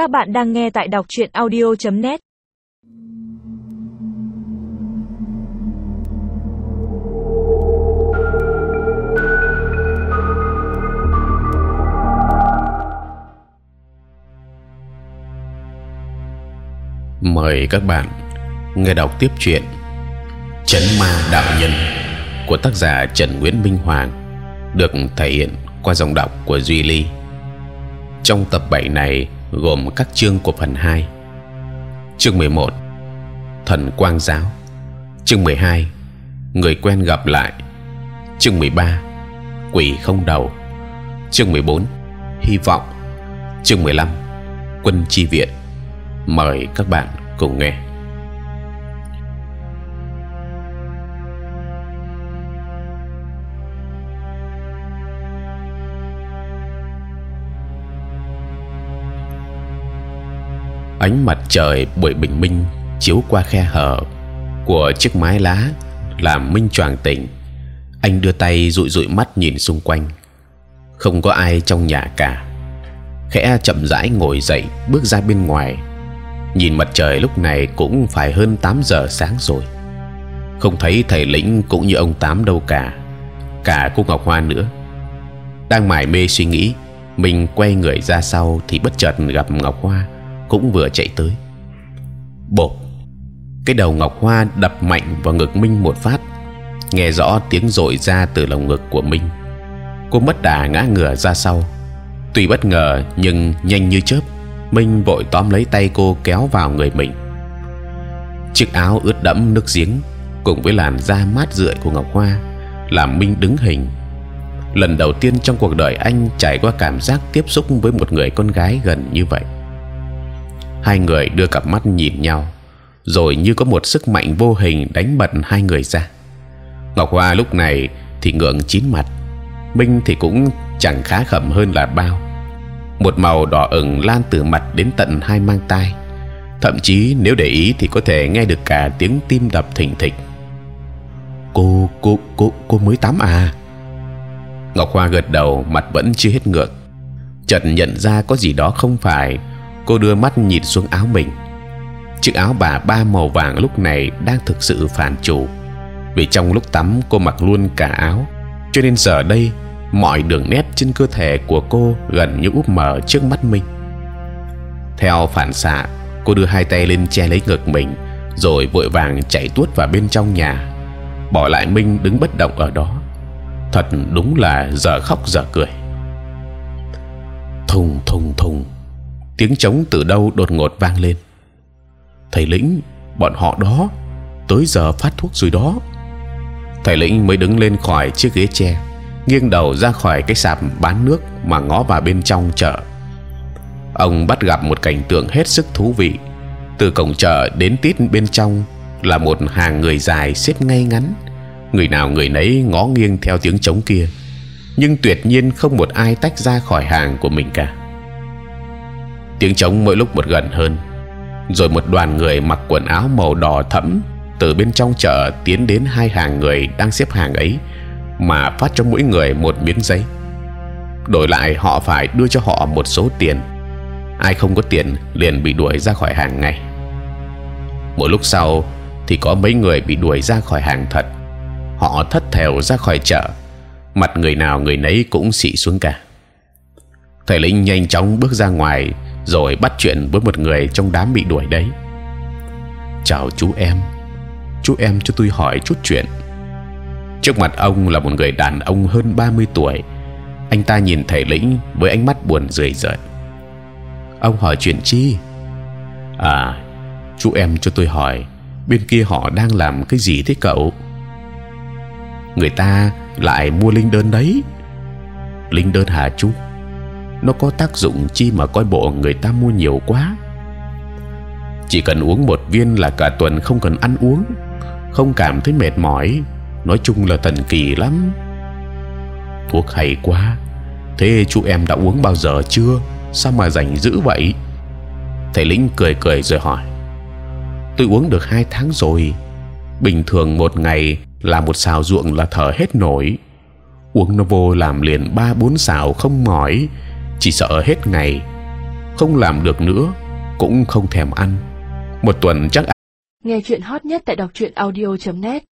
Các bạn đang nghe tại đọc truyện audio.net. Mời các bạn nghe đọc tiếp chuyện Chấn Ma Đạo Nhân của tác giả Trần Nguyễn Minh Hoàng, được thể hiện qua giọng đọc của Duy Ly. Trong tập 7 này gồm các chương của phần 2 chương 11 thần quang giáo. Chương 12 người quen gặp lại. Chương 13 quỷ không đầu. Chương 14 hy vọng. Chương 15 quân chi viện. Mời các bạn cùng nghe. Ánh mặt trời buổi bình minh chiếu qua khe hở của chiếc mái lá làm minh choàng tỉnh. Anh đưa tay dụi dụi mắt nhìn xung quanh. Không có ai trong nhà cả. Khẽ chậm rãi ngồi dậy, bước ra bên ngoài. Nhìn mặt trời lúc này cũng phải hơn 8 giờ sáng rồi. Không thấy thầy lĩnh cũng như ông tám đâu cả cả cô ngọc hoa nữa. Đang mải mê suy nghĩ, mình quay người ra sau thì bất chợt gặp ngọc hoa cũng vừa chạy tới. Bột, cái đầu ngọc hoa đập mạnh vào ngực Minh một phát, nghe rõ tiếng rội ra từ lồng ngực của Minh. Cô mất đà ngã ngửa ra sau. Tuy bất ngờ nhưng nhanh như chớp, Minh vội tóm lấy tay cô kéo vào người mình. Chiếc áo ướt đẫm nước giếng cùng với làn da mát rượi của ngọc hoa làm Minh đứng hình. Lần đầu tiên trong cuộc đời anh trải qua cảm giác tiếp xúc với một người con gái gần như vậy hai người đưa cặp mắt nhìn nhau rồi như có một sức mạnh vô hình đánh bật hai người ra. Ngọc hoa lúc này thì ngượng chín mặt minh thì cũng chẳng khá khẩm hơn là bao. Một màu đỏ ửng lan từ mặt đến tận hai mang tai. Thậm chí nếu để ý thì có thể nghe được cả tiếng tim đập thình thịch. Cô cô cô cô mới tắm à? Ngọc hoa gật đầu mặt vẫn chưa hết ngượng. Chợt nhận ra có gì đó không phải cô đưa mắt nhìn xuống áo mình. Chiếc áo bà ba màu vàng lúc này đang thực sự phản chủ. Vì trong lúc tắm, cô mặc luôn cả áo. Cho nên giờ đây, mọi đường nét trên cơ thể của cô gần như úp mở trước mắt mình. Theo phản xạ, cô đưa hai tay lên che lấy ngực mình, rồi vội vàng chạy tuốt vào bên trong nhà. Bỏ lại minh đứng bất động ở đó. Thật đúng là giờ khóc giờ cười. Thùng thùng thùng tiếng trống từ đâu đột ngột vang lên. Thầy lĩnh, bọn họ đó, tới giờ phát thuốc rồi đó. Thầy lĩnh mới đứng lên khỏi chiếc ghế tre, nghiêng đầu ra khỏi cái sạp bán nước mà ngó vào bên trong chợ. Ông bắt gặp một cảnh tượng hết sức thú vị. Từ cổng chợ đến tít bên trong là một hàng người dài xếp ngay ngắn. Người nào người nấy ngó nghiêng theo tiếng trống kia, nhưng tuyệt nhiên không một ai tách ra khỏi hàng của mình cả tiếng trống mỗi lúc một gần hơn. Rồi một đoàn người mặc quần áo màu đỏ thẫm từ bên trong chợ tiến đến hai hàng người đang xếp hàng ấy, mà phát cho mỗi người một miếng giấy. Đổi lại, họ phải đưa cho họ một số tiền. Ai không có tiền liền bị đuổi ra khỏi hàng ngay. Một lúc sau thì có mấy người bị đuổi ra khỏi hàng thật. Họ thất thèo ra khỏi chợ. Mặt người nào người nấy cũng xị xuống cả. Thầy lĩnh nhanh chóng bước ra ngoài rồi bắt chuyện với một người trong đám bị đuổi đấy. Chào chú em, chú em cho tôi hỏi chút chuyện. Trước mặt ông là một người đàn ông hơn 30 tuổi. Anh ta nhìn thầy lĩnh với ánh mắt buồn rười rượi. Ông hỏi chuyện chi? À, chú em cho tôi hỏi bên kia họ đang làm cái gì thế cậu? Người ta lại mua linh đơn đấy. Linh đơn hả chú? Nó có tác dụng chi mà coi bộ người ta mua nhiều quá. Chỉ cần uống một viên là cả tuần không cần ăn uống, không cảm thấy mệt mỏi. Nói chung là thần kỳ lắm. Thuốc hay quá. Thế chú em đã uống bao giờ chưa? Sao mà rảnh dữ vậy? Thầy lĩnh cười cười rồi hỏi. Tôi uống được hai tháng rồi. Bình thường một ngày là một xào ruộng là thở hết nổi. Uống nó vô làm liền ba bốn xào không mỏi chỉ sợ hết ngày, không làm được nữa, cũng không thèm ăn. Một tuần chắc Nghe chuyện hot nhất tại đọc truyện audio.net